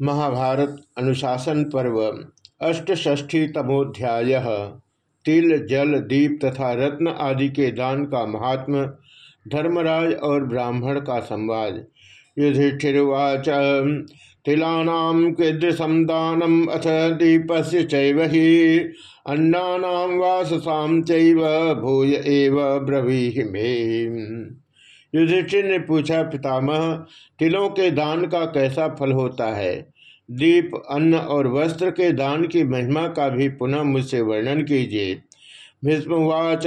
महाभारत अनुशासन पर्व अष्टष्ठी तमोध्याय तिल, जल, दीप तथा रत्न आदि के दान का महात्म धर्मराज और ब्राह्मण का संवाद। युधिष्ठिर्वाच तिलानाम कीदृशम दानम अथ दीपस्य चैव ही अन्नानाम वाससाम चैव भूय एव ब्रवीहि में। युधिष्ठिर ने पूछा, पितामह, तिलों के दान का कैसा फल होता है? दीप, अन्न और वस्त्र के दान की महिमा का भी पुनः मुझसे वर्णन कीजिए। भीष्मवाच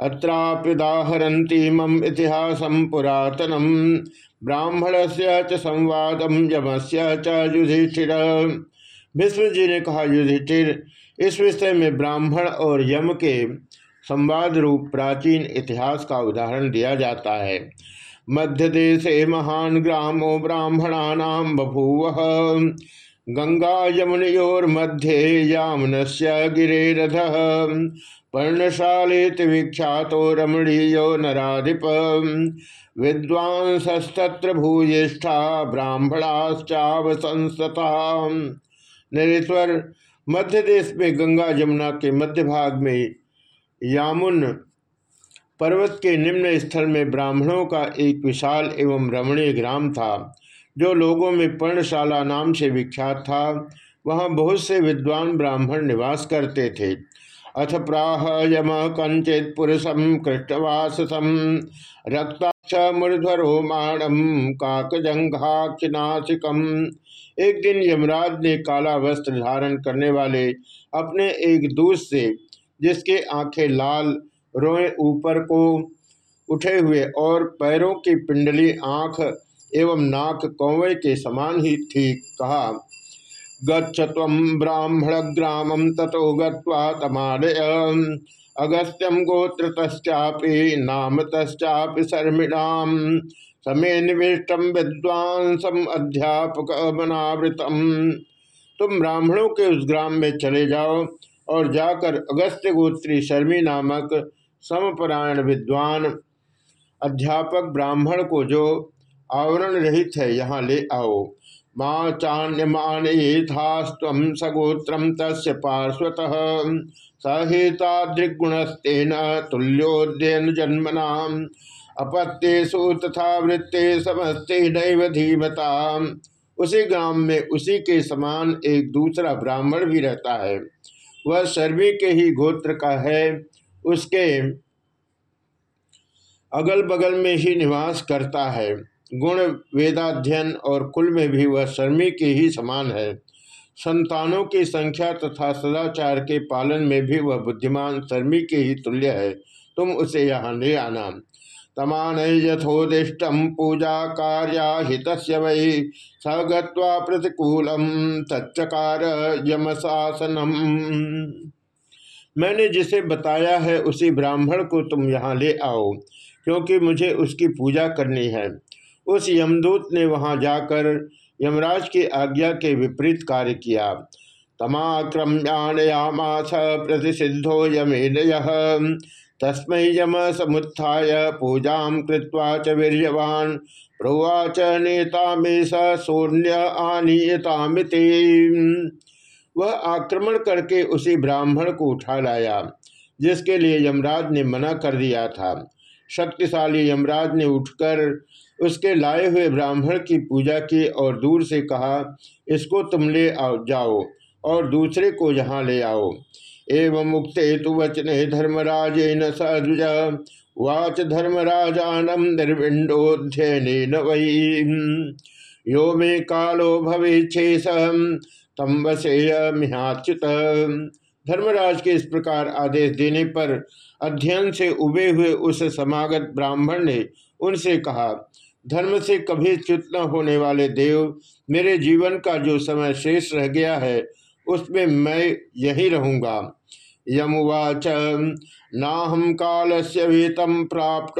अत्राप्युदाहरती मम इतिहास पुरातनम। ब्राह्मण से संवादम यमस्य च युधिष्ठिर। भीष्म जी ने कहा, युधिष्ठिर, इस विषय में ब्राह्मण और यम के संवाद रूप प्राचीन इतिहास का उदाहरण दिया जाता है। मध्य देशे महान ग्रामो ब्राह्मणानाम बभूव। गंगा यमुनोर्मध्ये यामन से गिरेरथ। पर्णशाले विख्यात रमणीयो नाधिप विद्वांसस्तत्र भूयिष्ठा ब्राह्मणाश्चावसंसता नरेश्वर मध्य देश में गंगा यमुना के मध्य भाग में यामुन पर्वत के निम्न स्थल में ब्राह्मणों का एक विशाल एवं रमणीय ग्राम था, जो लोगों में पर्णशाला नाम से विख्यात था। वहाँ बहुत से विद्वान ब्राह्मण निवास करते थे। अथ प्राह यम कंचित पुरुषम कृष्णवासम रक्ताक्ष मूर्धरो माणम काकजंघाक्षिनाशिकम एक दिन यमराज ने काला वस्त्र धारण करने वाले अपने एक दूत से जिसके आँखें लाल, रोए ऊपर को उठे हुए और पैरों की पिंडली आँख एवं नाक कौवे के समान ही थी कहा। गच्छ ब्राह्मण ग्रामम तथो गमालय अगस्त्यम गोत्र तस्पि नाम तस्पि शर्मिणाम समय निविष्टम विद्वांसम अध्यापक अमनावृतम तुम ब्राह्मणों के उस ग्राम में चले जाओ। और जाकर अगस्त्य गोत्री शर्मी नामक समपरायण विद्वान अध्यापक ब्राह्मण को जो आवरण रहित है, यहाँ ले आओ। माँ चान्यमान येथास्व सगोत्र तस् पार्श्वत। सहितादृगुणस्तेन तुल्योद्यन जन्मना अपत्येशु तथा वृत्ते समस्ते नैव धीमता उसी ग्राम में उसी के समान एक दूसरा ब्राह्मण भी रहता है। वह शर्मी के ही गोत्र का है। उसके अगल बगल में ही निवास करता है। गुण, वेदाध्ययन और कुल में भी वह शर्मी के ही समान है। संतानों की संख्या तथा सदाचार के पालन में भी वह बुद्धिमान शर्मी के ही तुल्य है। तुम उसे यहाँ ले आना। तमान यथोदिष्टम पूजा कार्याहित वै स गतिकूलम तच्चकार यमशासनम मैंने जिसे बताया है उसी ब्राह्मण को तुम यहाँ ले आओ, क्योंकि मुझे उसकी पूजा करनी है। उस यमदूत ने वहाँ जाकर यमराज की आज्ञा के विपरीत कार्य किया। तमाक्रम्याणयामास प्रतिषिद्धो यमेन तस्म यम समुत्थाय पूजा कृत्वा च वीर्यवान। प्रोवाच नेता में सूर्य आनीयतामिति वह आक्रमण करके उसी ब्राह्मण को उठा लाया, जिसके लिए यमराज ने मना कर दिया था। शक्तिशाली यमराज ने उठकर उसके लाए हुए ब्राह्मण की पूजा की और दूर से कहा, इसको तुम ले आओ, जाओ और दूसरे को यहाँ ले आओ। एवं मुक्ते तो वचने धर्मराज न सद्विज वाच धर्मराजानम निर्विंडोध्ययन वही यो मे कालो भवे तम वसेय मिहाच्युत। धर्मराज के इस प्रकार आदेश देने पर अध्ययन से उबे हुए उस समागत ब्राह्मण ने उनसे कहा, धर्म से कभी च्युत न होने वाले देव, मेरे जीवन का जो समय शेष रह गया है उसमें मैं यही रहूँगा। यमुवाच नाहम काल से वेतम प्राप्त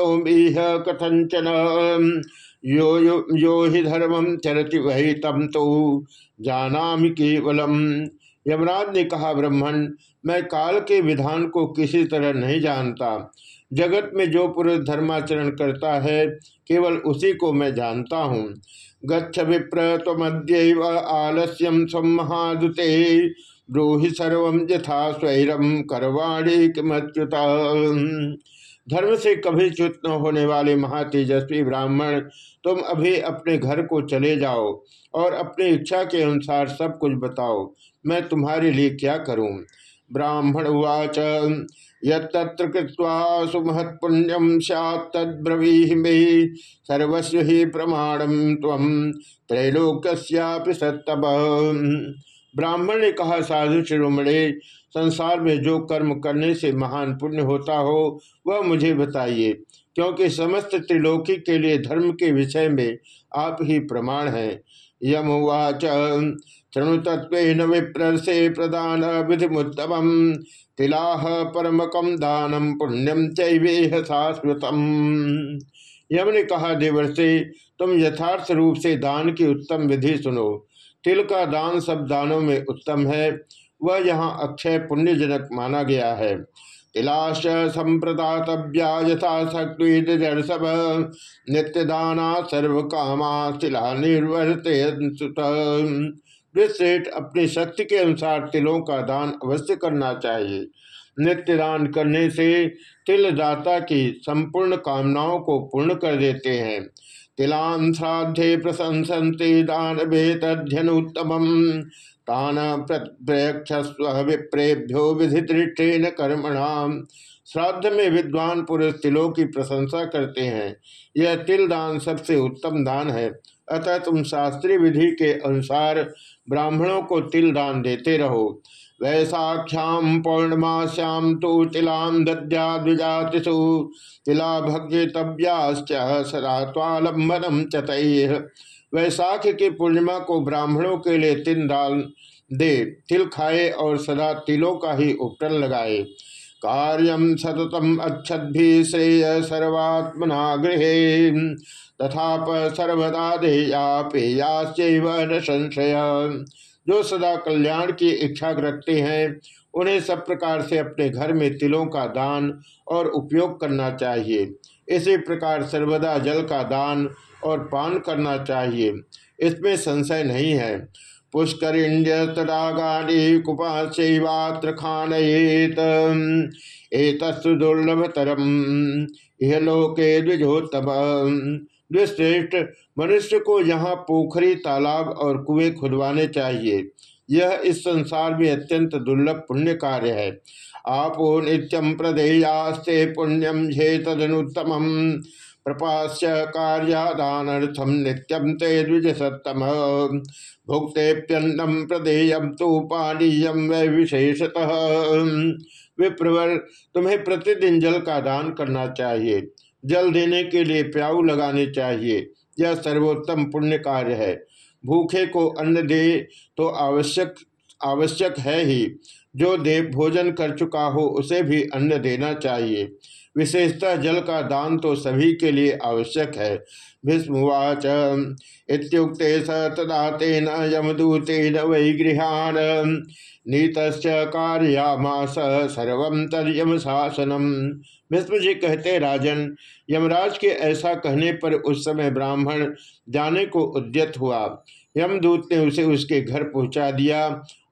कथंचन यो यो, यो ही चरति वही तम तो। जाना केवलम यमराज ने कहा ब्रह्मण मैं काल के विधान को किसी तरह नहीं जानता। जगत में जो पुरुष धर्माचरण करता है केवल उसी को मैं जानता हूँ। गच्छ विप्र तमद्यव आलस्यम स्व महादुते ब्रूहि सर्व यथा स्वैरम करवाणी किमच्युता। धर्म से कभी च्युत न होने वाले महातेजस्वी ब्राह्मण, तुम अभी अपने घर को चले जाओ और अपनी इच्छा के अनुसार सब कुछ बताओ। मैं तुम्हारे लिए क्या करूँ? ब्राह्मण उवाच यत्र कृत्वा सुमहत्पुण्यम मे। सर्वस्व ही प्रमाणम तम त्रैलोक्यापि सत्तम। ब्राह्मण ने कहा, साधु शिरोमणे, संसार में जो कर्म करने से महान पुण्य होता हो, वह मुझे बताइए, क्योंकि समस्त त्रिलोकी के लिए धर्म के विषय में आप ही प्रमाण हैं। यमुवाच तृणु तत्व विप्र से प्रदान विधि मुत्तम तिलाह परमकम दानम पुण्यम चैवेह शाश्वतम। यम ने कहा देवर से तुम यथार्थ रूप से दान की उत्तम विधि सुनो। तिल का दान सब दानों में उत्तम है। वह यहाँ अक्षय पुण्यजनक माना गया है। तिलाश संप्रदातव्या यथा नित्य दाना सर्व कामा तिला निर्वर्त अपनी शक्ति के अनुसार तिलों का दान अवश्य करना चाहिए। नित्य दान करने से तिल दाता की संपूर्ण कामनाओं को पूर्ण कर देते हैं। तिलान श्राद्धे प्रशंसते दान बेतध्यनुत्तम तान प्रत्यक्षस्व विप्रेभ्यो विधिदृष्टेन कर्मणाम। श्राद्ध में विद्वान पुरुष तिलों की प्रशंसा करते हैं। यह तिल दान सबसे उत्तम दान है। अतः तुम शास्त्रीय विधि के अनुसार ब्राह्मणों को तिल दान देते रहो। वैसाख्याम पौर्णमाश्याम तो तिलाम दद्या द्विजातिषु। तिला सदा तालंबनम चत वैसाख की पूर्णिमा को ब्राह्मणों के लिए तिल दान दे। तिल खाए और सदा तिलों का ही उपटन लगाए। कार्यम सततम अच्छद्भि श्रेय सर्वात्मना गृह। तथा सर्वदा देया पेयाश्चैव न संशय। जो सदा कल्याण की इच्छा रखते हैं, उन्हें सब प्रकार से अपने घर में तिलों का दान और उपयोग करना चाहिए। इसी प्रकार सर्वदा जल का दान और पान करना चाहिए। इसमें संशय नहीं है। पुष्करिण्य तडागानी कुपाशैवात्र खानयेत दुर्लभतरम। लोके द्विजोत्तम। द्विश्रेष्ठ, मनुष्य को यहाँ पोखरी, तालाब और कुएँ खुदवाने चाहिए। यह इस संसार में अत्यंत दुर्लभ पुण्य कार्य है। आपो नित्यम प्रदेयास्ते पुण्यम झे तदनुत्तम प्रपाश्य कार्यादानर्थम नित्यम ते द्विज सत्तम भुक्तेप्यन्नम प्रदेयम तो पानीयम व विशेषतः। विप्रवर, तुम्हें प्रतिदिन जल का दान करना चाहिए। जल देने के लिए प्याऊ लगाने चाहिए। यह सर्वोत्तम पुण्य कार्य है। भूखे को अन्न दे तो आवश्यक आवश्यक है ही। जो देव भोजन कर चुका हो, उसे भी अन्न देना चाहिए। विशेषतः जल का दान तो सभी के लिए आवश्यक है। भीष्मवाच इत्युक्ते स तदा तेन यमदूतेन वै गृहान नीत कार्यामास सर्व तर्यम शासनम। भीष्म जी कहते, राजन, यमराज के ऐसा कहने पर उस समय ब्राह्मण जाने को उद्यत हुआ। यमदूत ने उसे उसके घर पहुँचा दिया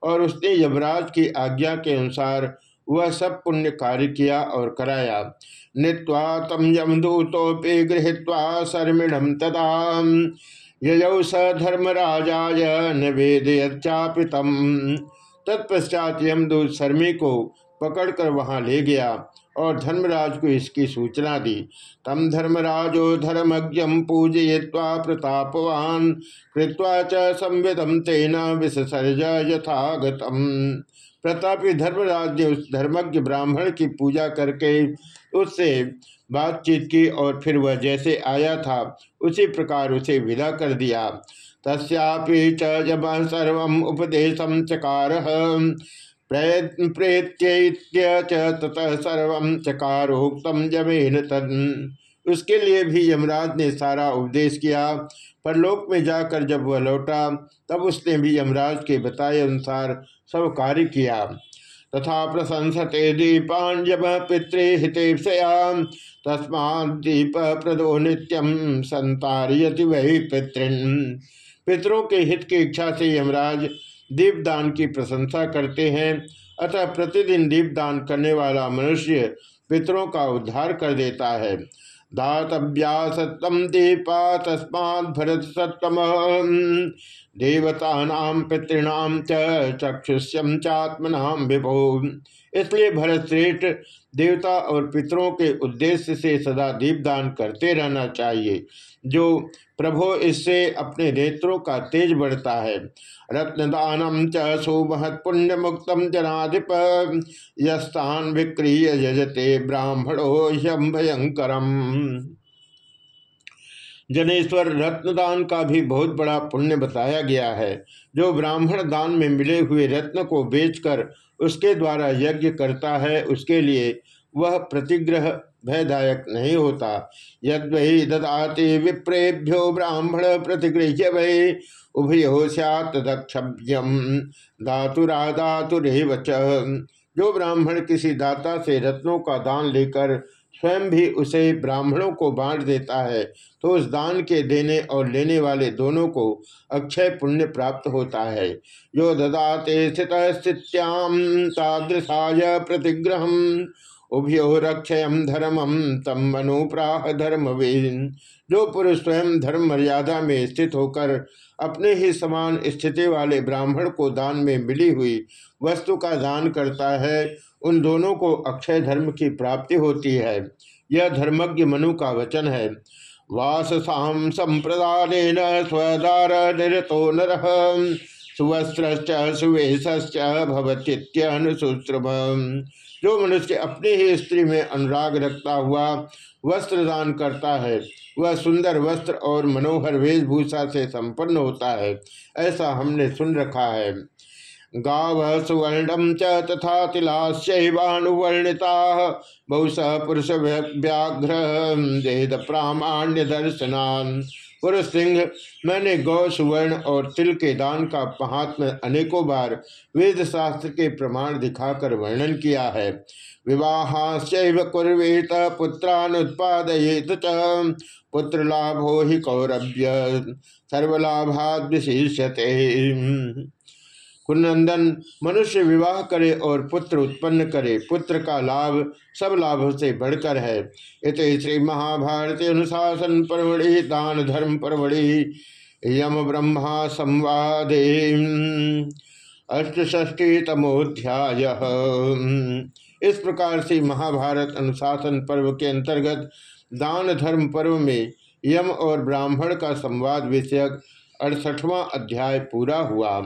और उसने यमराज की आज्ञा के अनुसार वह सब पुण्य कार्य किया और कराया। नित्वा तम यमदूतोपि गृहीत्वा शर्मिणम तदा। यजौ स धर्मराजाय निवेदयापितम तत्पश्चात यमदूत शर्मी को पकड़कर वहाँ ले गया और धर्मराज को इसकी सूचना दी। तम धर्मराजो धर्मज्ञम पूजय्वा प्रतापवान, कृत्वा च संविदम तेना विसर्ज यथागतम प्रतापी धर्मराज ने उस धर्मज्ञ ब्राह्मण की पूजा करके उससे बातचीत की और फिर वह जैसे आया था, उसी प्रकार उसे विदा कर दिया। तस्यापि च जब सर्व उपदेश चकार। प्रेत्य ततः सर्व चकारोक्तम जमेन तद उसके लिए भी यमराज ने सारा उपदेश किया। परलोक में जाकर जब वह लौटा, तब उसने भी यमराज के बताए अनुसार सब कार्य किया। तथा प्रशंसते दीपान जब पितृहितेपया तस्मा दीप प्रदो नित्यम संतारियति वही पितृन। पितरों के हित की इच्छा से यमराज दीपदान की प्रशंसा करते हैं। अतः प्रतिदिन दीपदान करने वाला मनुष्य पितरों का उद्धार कर देता है। दातव्या सत्तम दीपा तस्मा भरत देवता पितृणाम चक्षुष्यम चात्मनाम विभो इसलिए भरत श्रेष्ठ देवता और पितरों के उद्देश्य से सदा दीपदान करते रहना चाहिए, जो प्रभो इससे अपने नेत्रों का तेज बढ़ता है। रत्नदानम च सुमहत पुण्य जनाधिप, यस्तान विक्रिय यजते ब्राह्मणो ह्यम भयंकरम। जनेश्वर, रत्नदान का भी बहुत बड़ा पुण्य बताया गया है। जो ब्राह्मण दान में मिले हुए रत्न को बेचकर उसके द्वारा यज्ञ करता है, उसके लिए वह प्रतिग्रह भयदायक नहीं होता। यदि ददाति विप्रेभ्यो ब्राह्मण प्रतिगृह्य वही उभयो सक्षभ्यम वच जो ब्राह्मण किसी दाता से रत्नों का दान लेकर स्वयं भी उसे ब्राह्मणों को बांट देता है तो उस दान के देने और लेने वाले दोनों को अक्षय पुण्य प्राप्त होता है। यो ददाते स्थित स्थित्याम तादृशाय प्रतिग्रह उभयो रक्षयम धर्मम तम मनुप्राह धर्मवीन। जो पुरुष स्वयं धर्म मर्यादा में स्थित होकर अपने ही समान स्थिति वाले ब्राह्मण को दान में मिली हुई वस्तु का दान करता है, उन दोनों को अक्षय धर्म की प्राप्ति होती है। यह धर्मज्ञ मनु का वचन है। वास साम संप्रदान स्वदार निरतो नर। सुवस्त्र सुवेश भवतीत्यनुसूत्रम जो मनुष्य अपने ही स्त्री में अनुराग रखता हुआ वस्त्र दान करता है, वह सुंदर वस्त्र और मनोहर वेशभूषा से संपन्न होता है, ऐसा हमने सुन रखा है। गाव सुवर्णम च तथा तिलाश्चैवाणुवर्णिता बहुश पुरुष व्याघ्र देद प्रामाण्य दर्शनान पुरुष सिंह, मैंने गौ, सुवर्ण और तिल के दान का महात्म अनेकों बार वेद शास्त्र के प्रमाण दिखाकर वर्णन किया है। विवाह कुर्वेत पुत्रानुत्पादयेत च। पुत्र लाभो ही कौरभ्य। सर्वलाभाद विशिष्यते कुनंदन मनुष्य विवाह करे और पुत्र उत्पन्न करे। पुत्र का लाभ सब लाभों से बढ़कर है। इत श्री महाभारत अनुशासन परवड़ी, दान धर्म परवड़ी, यम ब्रह्मा संवादे। अष्टष्टी तमोध्याय इस प्रकार से महाभारत अनुशासन पर्व के अंतर्गत दान धर्म पर्व में यम और ब्राह्मण का संवाद विषयक अड़सठवां अध्याय पूरा हुआ।